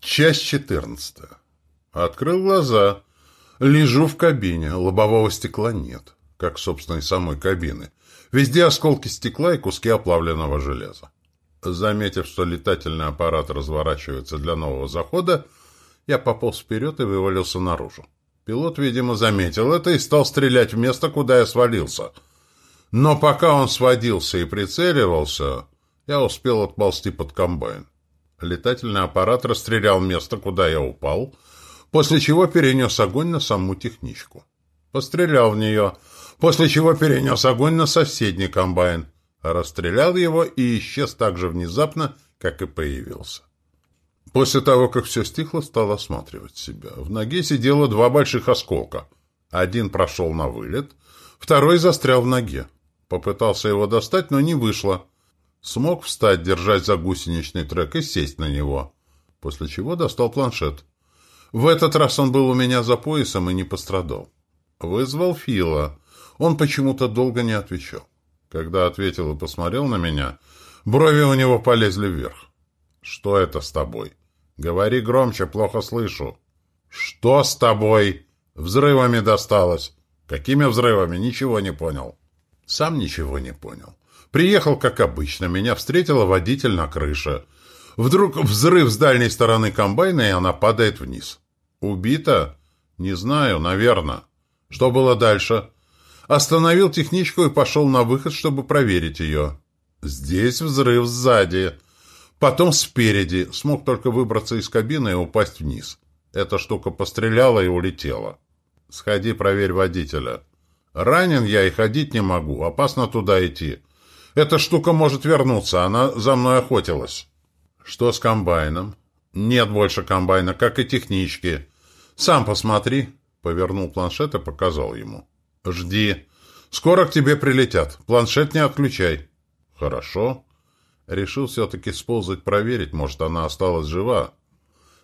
Часть 14. Открыл глаза. Лежу в кабине. Лобового стекла нет, как, собственно, и самой кабины. Везде осколки стекла и куски оплавленного железа. Заметив, что летательный аппарат разворачивается для нового захода, я пополз вперед и вывалился наружу. Пилот, видимо, заметил это и стал стрелять в место, куда я свалился. Но пока он сводился и прицеливался, я успел отползти под комбайн. Летательный аппарат расстрелял место, куда я упал, после чего перенес огонь на саму техничку. Пострелял в нее, после чего перенес огонь на соседний комбайн, расстрелял его и исчез так же внезапно, как и появился. После того, как все стихло, стал осматривать себя. В ноге сидело два больших осколка. Один прошел на вылет, второй застрял в ноге. Попытался его достать, но не вышло. Смог встать, держать за гусеничный трек и сесть на него. После чего достал планшет. В этот раз он был у меня за поясом и не пострадал. Вызвал Фила. Он почему-то долго не отвечал. Когда ответил и посмотрел на меня, брови у него полезли вверх. «Что это с тобой?» «Говори громче, плохо слышу». «Что с тобой?» «Взрывами досталось». «Какими взрывами?» «Ничего не понял». Сам ничего не понял. Приехал, как обычно, меня встретила водитель на крыше. Вдруг взрыв с дальней стороны комбайна, и она падает вниз. Убита? Не знаю, наверное. Что было дальше? Остановил техничку и пошел на выход, чтобы проверить ее. Здесь взрыв сзади. Потом спереди. Смог только выбраться из кабины и упасть вниз. Эта штука постреляла и улетела. Сходи, проверь водителя. Ранен я и ходить не могу. Опасно туда идти. Эта штука может вернуться, она за мной охотилась. Что с комбайном? Нет больше комбайна, как и технички. Сам посмотри. Повернул планшет и показал ему. Жди. Скоро к тебе прилетят. Планшет не отключай. Хорошо. Решил все-таки сползать проверить, может, она осталась жива.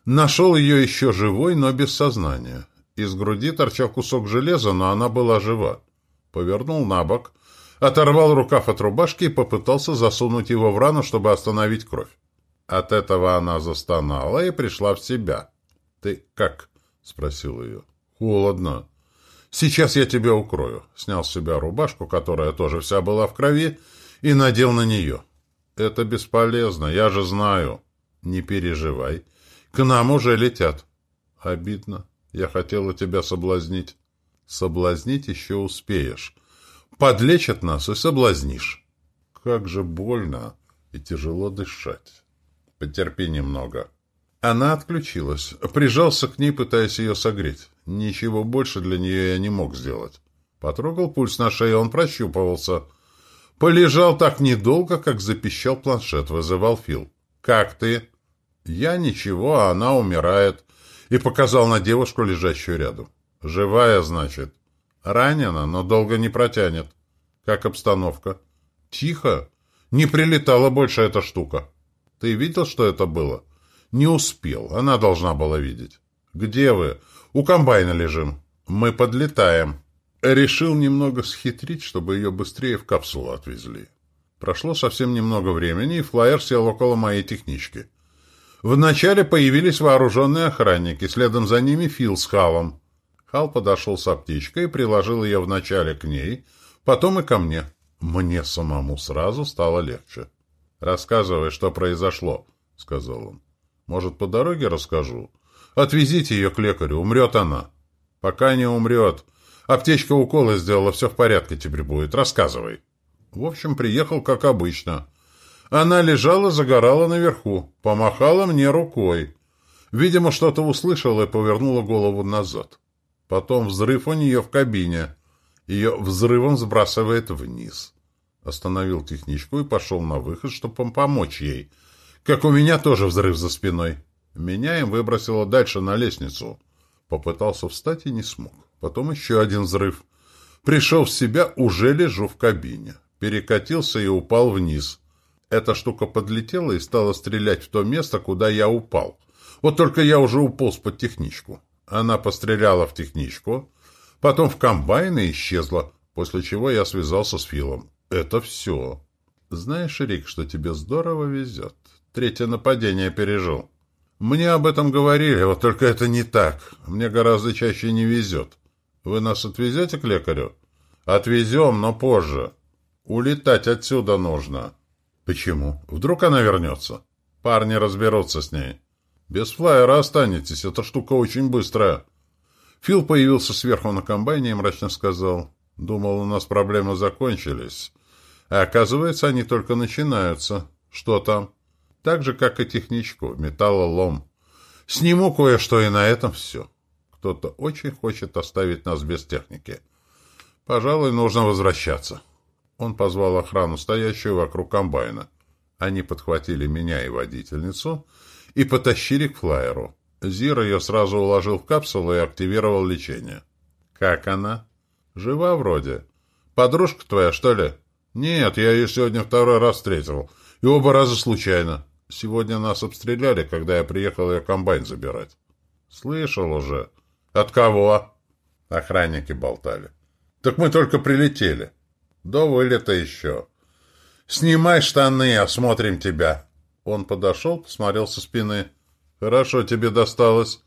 Нашел ее еще живой, но без сознания. Из груди торчал кусок железа, но она была жива. Повернул на бок — оторвал рукав от рубашки и попытался засунуть его в рану, чтобы остановить кровь. От этого она застонала и пришла в себя. «Ты как?» — спросил ее. «Холодно. Сейчас я тебя укрою». Снял с себя рубашку, которая тоже вся была в крови, и надел на нее. «Это бесполезно, я же знаю». «Не переживай. К нам уже летят». «Обидно. Я хотела тебя соблазнить». «Соблазнить еще успеешь». Подлечат нас и соблазнишь. Как же больно и тяжело дышать. Потерпи немного. Она отключилась. Прижался к ней, пытаясь ее согреть. Ничего больше для нее я не мог сделать. Потрогал пульс на шее, он прощупывался. Полежал так недолго, как запищал планшет, вызывал Фил. «Как ты?» «Я ничего, а она умирает», и показал на девушку, лежащую рядом. «Живая, значит?» Ранена, но долго не протянет. Как обстановка? Тихо. Не прилетала больше эта штука. Ты видел, что это было? Не успел. Она должна была видеть. Где вы? У комбайна лежим. Мы подлетаем. Решил немного схитрить, чтобы ее быстрее в капсулу отвезли. Прошло совсем немного времени, и флайер сел около моей технички. Вначале появились вооруженные охранники, следом за ними Фил с Халом. Хал подошел с аптечкой и приложил ее вначале к ней, потом и ко мне. Мне самому сразу стало легче. «Рассказывай, что произошло», — сказал он. «Может, по дороге расскажу? Отвезите ее к лекарю, умрет она». «Пока не умрет. Аптечка уколы сделала, все в порядке теперь будет. Рассказывай». В общем, приехал, как обычно. Она лежала, загорала наверху, помахала мне рукой. Видимо, что-то услышала и повернула голову назад. Потом взрыв у нее в кабине. Ее взрывом сбрасывает вниз. Остановил техничку и пошел на выход, чтобы помочь ей. Как у меня тоже взрыв за спиной. Меня им выбросило дальше на лестницу. Попытался встать и не смог. Потом еще один взрыв. Пришел в себя, уже лежу в кабине. Перекатился и упал вниз. Эта штука подлетела и стала стрелять в то место, куда я упал. Вот только я уже уполз под техничку. Она постреляла в техничку, потом в комбайн и исчезла, после чего я связался с Филом. Это все. Знаешь, Рик, что тебе здорово везет. Третье нападение пережил. Мне об этом говорили, вот только это не так. Мне гораздо чаще не везет. Вы нас отвезете к лекарю? Отвезем, но позже. Улетать отсюда нужно. Почему? Вдруг она вернется? Парни разберутся с ней. Без флайера останетесь, эта штука очень быстрая. Фил появился сверху на комбайне и мрачно сказал. Думал, у нас проблемы закончились. А оказывается, они только начинаются. Что там? Так же, как и техничку, металлолом. Сниму кое-что, и на этом все. Кто-то очень хочет оставить нас без техники. Пожалуй, нужно возвращаться. Он позвал охрану, стоящую вокруг комбайна. Они подхватили меня и водительницу и потащили к флайеру. Зир ее сразу уложил в капсулу и активировал лечение. «Как она?» «Жива вроде. Подружка твоя, что ли?» «Нет, я ее сегодня второй раз встретил. И оба раза случайно. Сегодня нас обстреляли, когда я приехал ее комбайн забирать». «Слышал уже». «От кого?» Охранники болтали. «Так мы только прилетели. До вылета еще». «Снимай штаны, осмотрим тебя». Он подошел, посмотрел со спины. «Хорошо тебе досталось.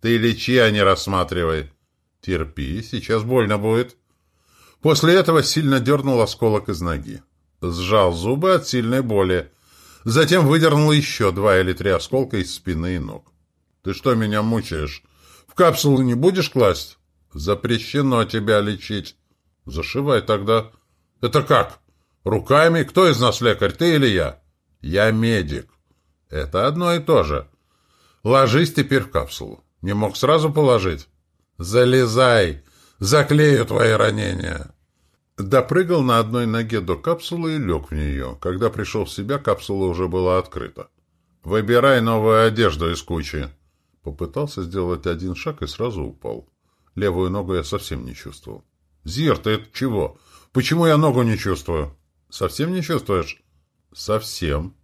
Ты лечи, а не рассматривай». «Терпи, сейчас больно будет». После этого сильно дернул осколок из ноги. Сжал зубы от сильной боли. Затем выдернул еще два или три осколка из спины и ног. «Ты что меня мучаешь? В капсулу не будешь класть?» «Запрещено тебя лечить». «Зашивай тогда». «Это как? Руками? Кто из нас лекарь, ты или я?» «Я медик». «Это одно и то же». «Ложись теперь в капсулу. Не мог сразу положить?» «Залезай! Заклею твои ранения!» Допрыгал на одной ноге до капсулы и лег в нее. Когда пришел в себя, капсула уже была открыта. «Выбирай новую одежду из кучи!» Попытался сделать один шаг и сразу упал. Левую ногу я совсем не чувствовал. «Зир, ты это чего? Почему я ногу не чувствую?» «Совсем не чувствуешь?» «Совсем.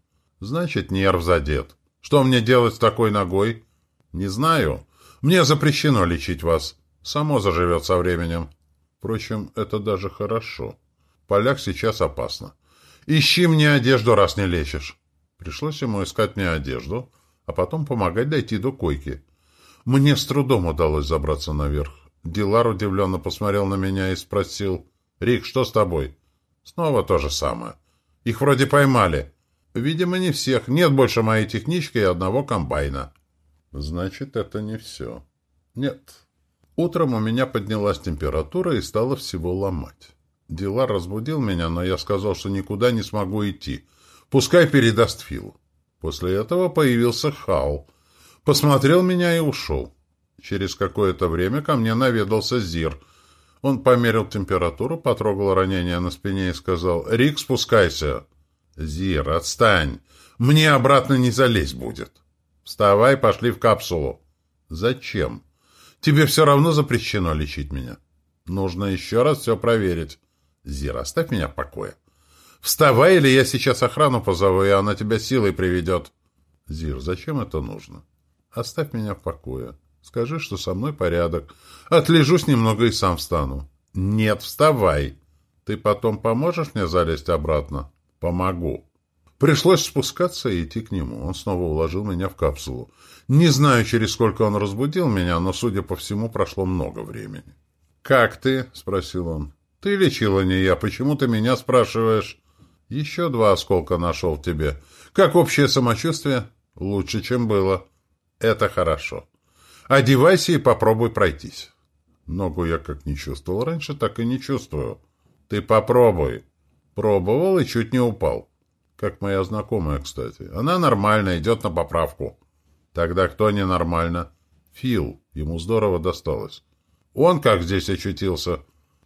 Значит, нерв задет. Что мне делать с такой ногой?» «Не знаю. Мне запрещено лечить вас. Само заживет со временем. Впрочем, это даже хорошо. Поляк сейчас опасно. Ищи мне одежду, раз не лечишь. Пришлось ему искать мне одежду, а потом помогать дойти до койки. Мне с трудом удалось забраться наверх. Дилар удивленно посмотрел на меня и спросил, «Рик, что с тобой?» Снова то же самое. Их вроде поймали. Видимо, не всех. Нет больше моей технички и одного комбайна. Значит, это не все. Нет. Утром у меня поднялась температура и стало всего ломать. Дилар разбудил меня, но я сказал, что никуда не смогу идти. Пускай передаст Филу. После этого появился Хау. Посмотрел меня и ушел. Через какое-то время ко мне наведался Зир. Он померил температуру, потрогал ранение на спине и сказал «Рик, спускайся». «Зир, отстань. Мне обратно не залезть будет». «Вставай, пошли в капсулу». «Зачем? Тебе все равно запрещено лечить меня». «Нужно еще раз все проверить». «Зир, оставь меня в покое». «Вставай, или я сейчас охрану позову, и она тебя силой приведет». «Зир, зачем это нужно?» «Оставь меня в покое. Скажи, что со мной порядок. Отлежусь немного и сам встану». «Нет, вставай. Ты потом поможешь мне залезть обратно?» «Помогу». Пришлось спускаться и идти к нему. Он снова уложил меня в капсулу. Не знаю, через сколько он разбудил меня, но, судя по всему, прошло много времени. «Как ты?» — спросил он. «Ты лечила не я. Почему ты меня спрашиваешь?» «Еще два осколка нашел тебе. Как общее самочувствие?» «Лучше, чем было». «Это хорошо. Одевайся и попробуй пройтись». Ногу я как не чувствовал раньше, так и не чувствую. «Ты попробуй». Пробовал и чуть не упал. Как моя знакомая, кстати. Она нормально, идет на поправку. Тогда кто ненормально? Фил. Ему здорово досталось. Он как здесь очутился?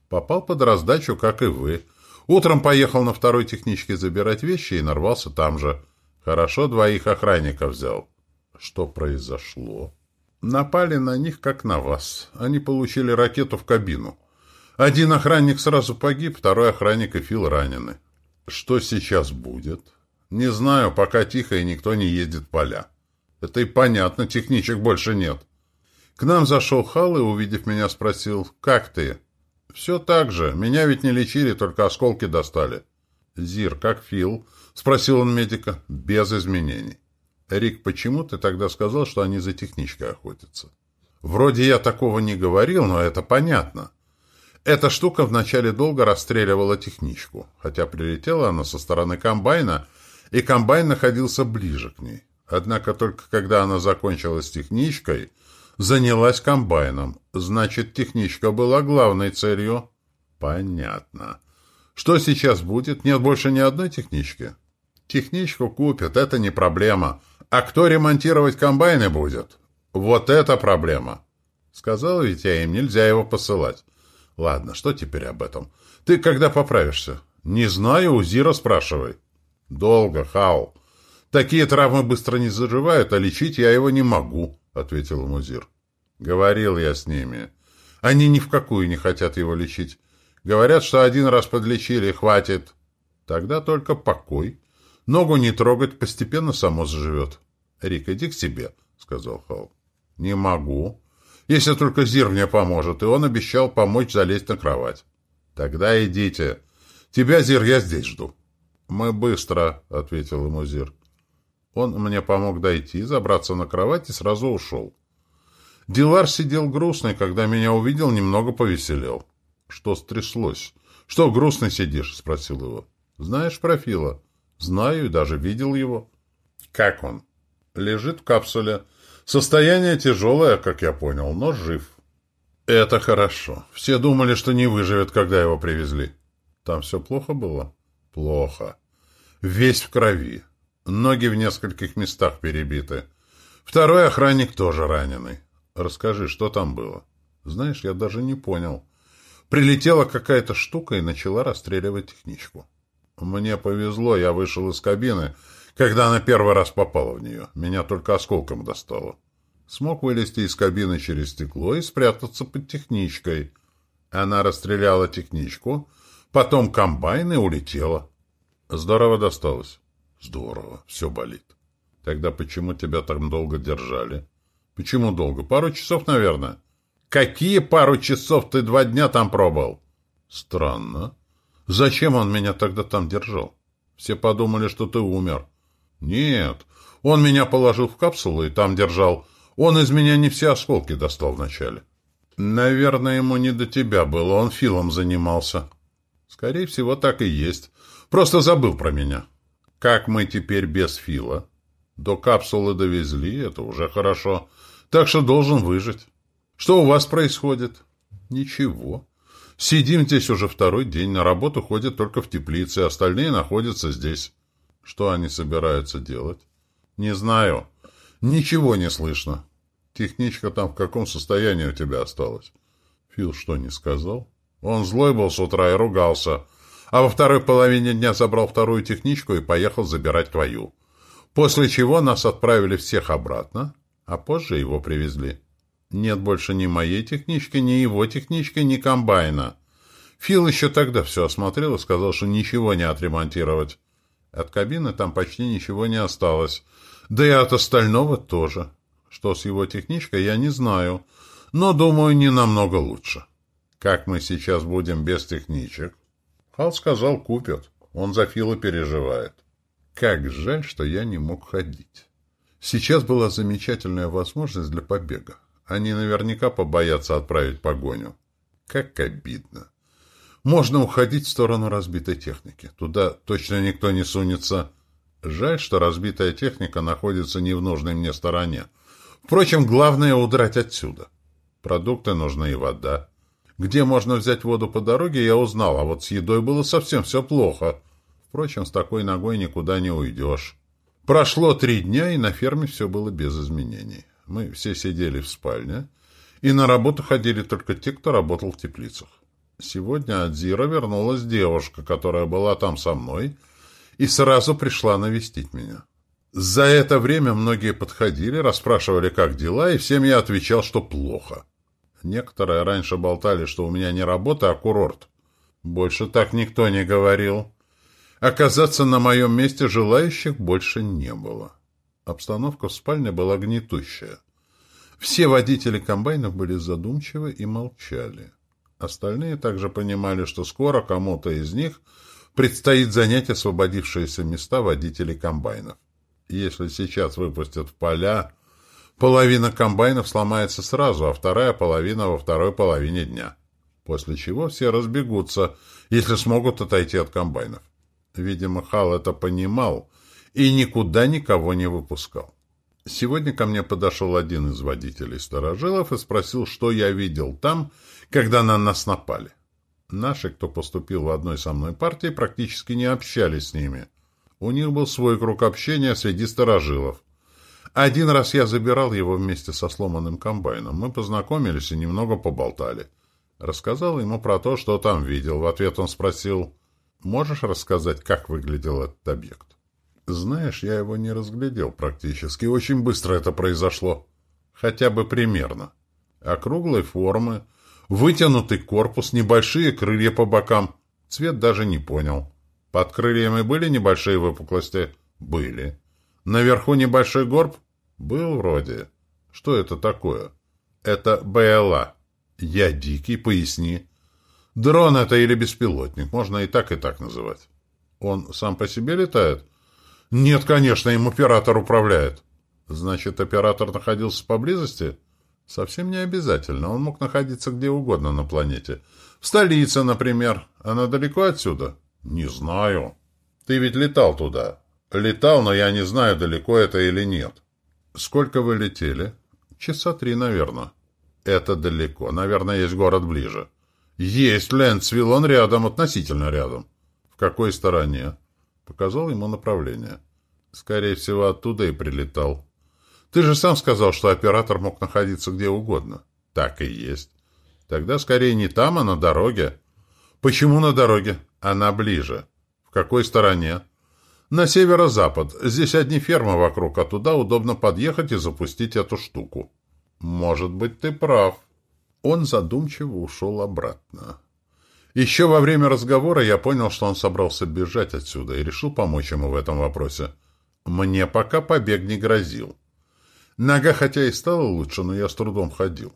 Попал под раздачу, как и вы. Утром поехал на второй техничке забирать вещи и нарвался там же. Хорошо двоих охранников взял. Что произошло? Напали на них, как на вас. Они получили ракету в кабину. Один охранник сразу погиб, второй охранник и Фил ранены. Что сейчас будет? Не знаю, пока тихо и никто не ездит в поля. Это и понятно, техничек больше нет. К нам зашел Хал и, увидев меня, спросил, «Как ты?» «Все так же. Меня ведь не лечили, только осколки достали». «Зир, как Фил?» — спросил он медика. «Без изменений». Рик, почему ты тогда сказал, что они за техничкой охотятся? Вроде я такого не говорил, но это понятно. Эта штука вначале долго расстреливала техничку, хотя прилетела она со стороны комбайна, и комбайн находился ближе к ней. Однако только когда она закончилась техничкой, занялась комбайном. Значит, техничка была главной целью. Понятно. Что сейчас будет? Нет больше ни одной технички? Техничку купят, это не проблема. А кто ремонтировать комбайны будет? Вот это проблема. Сказал ведь я им, нельзя его посылать. Ладно, что теперь об этом? Ты когда поправишься? Не знаю, у Зира спрашивай. Долго, Хау. Такие травмы быстро не заживают, а лечить я его не могу, ответил Музир. Говорил я с ними. Они ни в какую не хотят его лечить. Говорят, что один раз подлечили, хватит. Тогда только покой. Ногу не трогать, постепенно само заживет. Рик, иди к себе, сказал Хау. Не могу. Если только Зир мне поможет, и он обещал помочь залезть на кровать. Тогда идите. Тебя, Зир, я здесь жду. Мы быстро, ответил ему Зир. Он мне помог дойти, забраться на кровать и сразу ушел. Дилар сидел грустный, когда меня увидел, немного повеселел. Что стряслось? Что грустный сидишь? Спросил его. Знаешь про Фила? Знаю и даже видел его. Как он? Лежит в капсуле. Состояние тяжелое, как я понял, но жив. Это хорошо. Все думали, что не выживет, когда его привезли. Там все плохо было? Плохо. Весь в крови. Ноги в нескольких местах перебиты. Второй охранник тоже раненый. Расскажи, что там было? Знаешь, я даже не понял. Прилетела какая-то штука и начала расстреливать техничку. Мне повезло, я вышел из кабины, когда она первый раз попала в нее. Меня только осколком достало. Смог вылезти из кабины через стекло и спрятаться под техничкой. Она расстреляла техничку, потом комбайн и улетела. Здорово досталось. Здорово, все болит. Тогда почему тебя так долго держали? Почему долго? Пару часов, наверное. Какие пару часов? Ты два дня там пробовал. Странно. Зачем он меня тогда там держал? Все подумали, что ты умер. «Нет, он меня положил в капсулу и там держал. Он из меня не все осколки достал вначале». «Наверное, ему не до тебя было, он филом занимался». «Скорее всего, так и есть. Просто забыл про меня». «Как мы теперь без фила?» «До капсулы довезли, это уже хорошо. Так что должен выжить». «Что у вас происходит?» «Ничего. Сидим здесь уже второй день, на работу ходят только в теплице, остальные находятся здесь». Что они собираются делать? Не знаю. Ничего не слышно. Техничка там в каком состоянии у тебя осталась? Фил что, не сказал? Он злой был с утра и ругался. А во второй половине дня забрал вторую техничку и поехал забирать твою. После чего нас отправили всех обратно, а позже его привезли. Нет больше ни моей технички, ни его технички, ни комбайна. Фил еще тогда все осмотрел и сказал, что ничего не отремонтировать. От кабины там почти ничего не осталось. Да и от остального тоже. Что с его техничкой, я не знаю. Но, думаю, не намного лучше. Как мы сейчас будем без техничек? Хал сказал, купят. Он за Фила переживает. Как жаль, что я не мог ходить. Сейчас была замечательная возможность для побега. Они наверняка побоятся отправить погоню. Как обидно. Можно уходить в сторону разбитой техники. Туда точно никто не сунется. Жаль, что разбитая техника находится не в нужной мне стороне. Впрочем, главное — удрать отсюда. Продукты нужны и вода. Где можно взять воду по дороге, я узнал, а вот с едой было совсем все плохо. Впрочем, с такой ногой никуда не уйдешь. Прошло три дня, и на ферме все было без изменений. Мы все сидели в спальне, и на работу ходили только те, кто работал в теплицах. Сегодня от Зира вернулась девушка, которая была там со мной, и сразу пришла навестить меня. За это время многие подходили, расспрашивали, как дела, и всем я отвечал, что плохо. Некоторые раньше болтали, что у меня не работа, а курорт. Больше так никто не говорил. Оказаться на моем месте желающих больше не было. Обстановка в спальне была гнетущая. Все водители комбайнов были задумчивы и молчали. Остальные также понимали, что скоро кому-то из них предстоит занять освободившиеся места водителей комбайнов. Если сейчас выпустят в поля, половина комбайнов сломается сразу, а вторая половина во второй половине дня. После чего все разбегутся, если смогут отойти от комбайнов. Видимо, Хал это понимал и никуда никого не выпускал. Сегодня ко мне подошел один из водителей сторожилов и спросил, что я видел там, когда на нас напали. Наши, кто поступил в одной со мной партии, практически не общались с ними. У них был свой круг общения среди сторожилов. Один раз я забирал его вместе со сломанным комбайном. Мы познакомились и немного поболтали. Рассказал ему про то, что там видел. В ответ он спросил, «Можешь рассказать, как выглядел этот объект?» Знаешь, я его не разглядел практически. Очень быстро это произошло. Хотя бы примерно. Округлой формы, вытянутый корпус, небольшие крылья по бокам. Цвет даже не понял. Под крыльями были небольшие выпуклости? Были. Наверху небольшой горб? Был вроде. Что это такое? Это БЛА. Я дикий, поясни. Дрон это или беспилотник, можно и так, и так называть. Он сам по себе летает? Нет, конечно, им оператор управляет. Значит, оператор находился поблизости? Совсем не обязательно. Он мог находиться где угодно на планете. В столице, например. Она далеко отсюда? Не знаю. Ты ведь летал туда. Летал, но я не знаю, далеко это или нет. Сколько вы летели? Часа три, наверное. Это далеко. Наверное, есть город ближе. Есть Лэнсвилл, он рядом, относительно рядом. В какой стороне? Показал ему направление. Скорее всего, оттуда и прилетал. Ты же сам сказал, что оператор мог находиться где угодно. Так и есть. Тогда скорее не там, а на дороге. Почему на дороге? Она ближе. В какой стороне? На северо-запад. Здесь одни фермы вокруг, а туда удобно подъехать и запустить эту штуку. Может быть, ты прав. Он задумчиво ушел обратно. Еще во время разговора я понял, что он собрался бежать отсюда и решил помочь ему в этом вопросе. Мне пока побег не грозил. Нога хотя и стала лучше, но я с трудом ходил.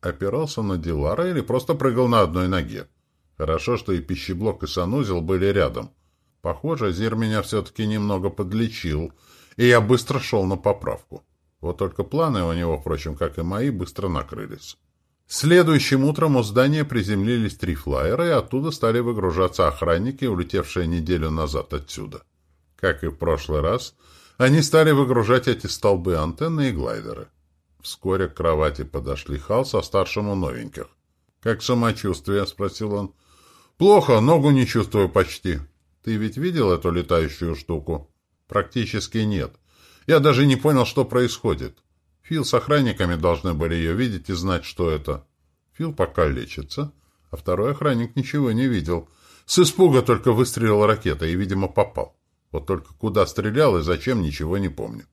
Опирался на Дилара или просто прыгал на одной ноге. Хорошо, что и пищеблок, и санузел были рядом. Похоже, Зир меня все-таки немного подлечил, и я быстро шел на поправку. Вот только планы у него, впрочем, как и мои, быстро накрылись. Следующим утром у здания приземлились три флайера, и оттуда стали выгружаться охранники, улетевшие неделю назад отсюда. Как и в прошлый раз, они стали выгружать эти столбы антенны и глайдеры. Вскоре к кровати подошли Хал со старшим у новеньких. «Как самочувствие?» — спросил он. «Плохо, ногу не чувствую почти. Ты ведь видел эту летающую штуку?» «Практически нет. Я даже не понял, что происходит. Фил с охранниками должны были ее видеть и знать, что это. Фил пока лечится, а второй охранник ничего не видел. С испуга только выстрелил ракета и, видимо, попал. Вот только куда стрелял и зачем, ничего не помнит.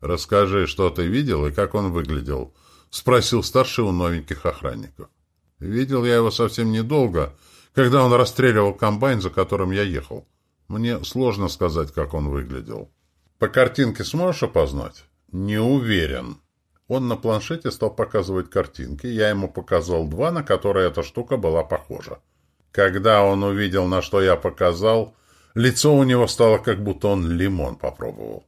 «Расскажи, что ты видел и как он выглядел?» — спросил старший у новеньких охранников. «Видел я его совсем недолго, когда он расстреливал комбайн, за которым я ехал. Мне сложно сказать, как он выглядел. По картинке сможешь опознать?» «Не уверен». Он на планшете стал показывать картинки. Я ему показал два, на которые эта штука была похожа. Когда он увидел, на что я показал, лицо у него стало, как будто он лимон попробовал.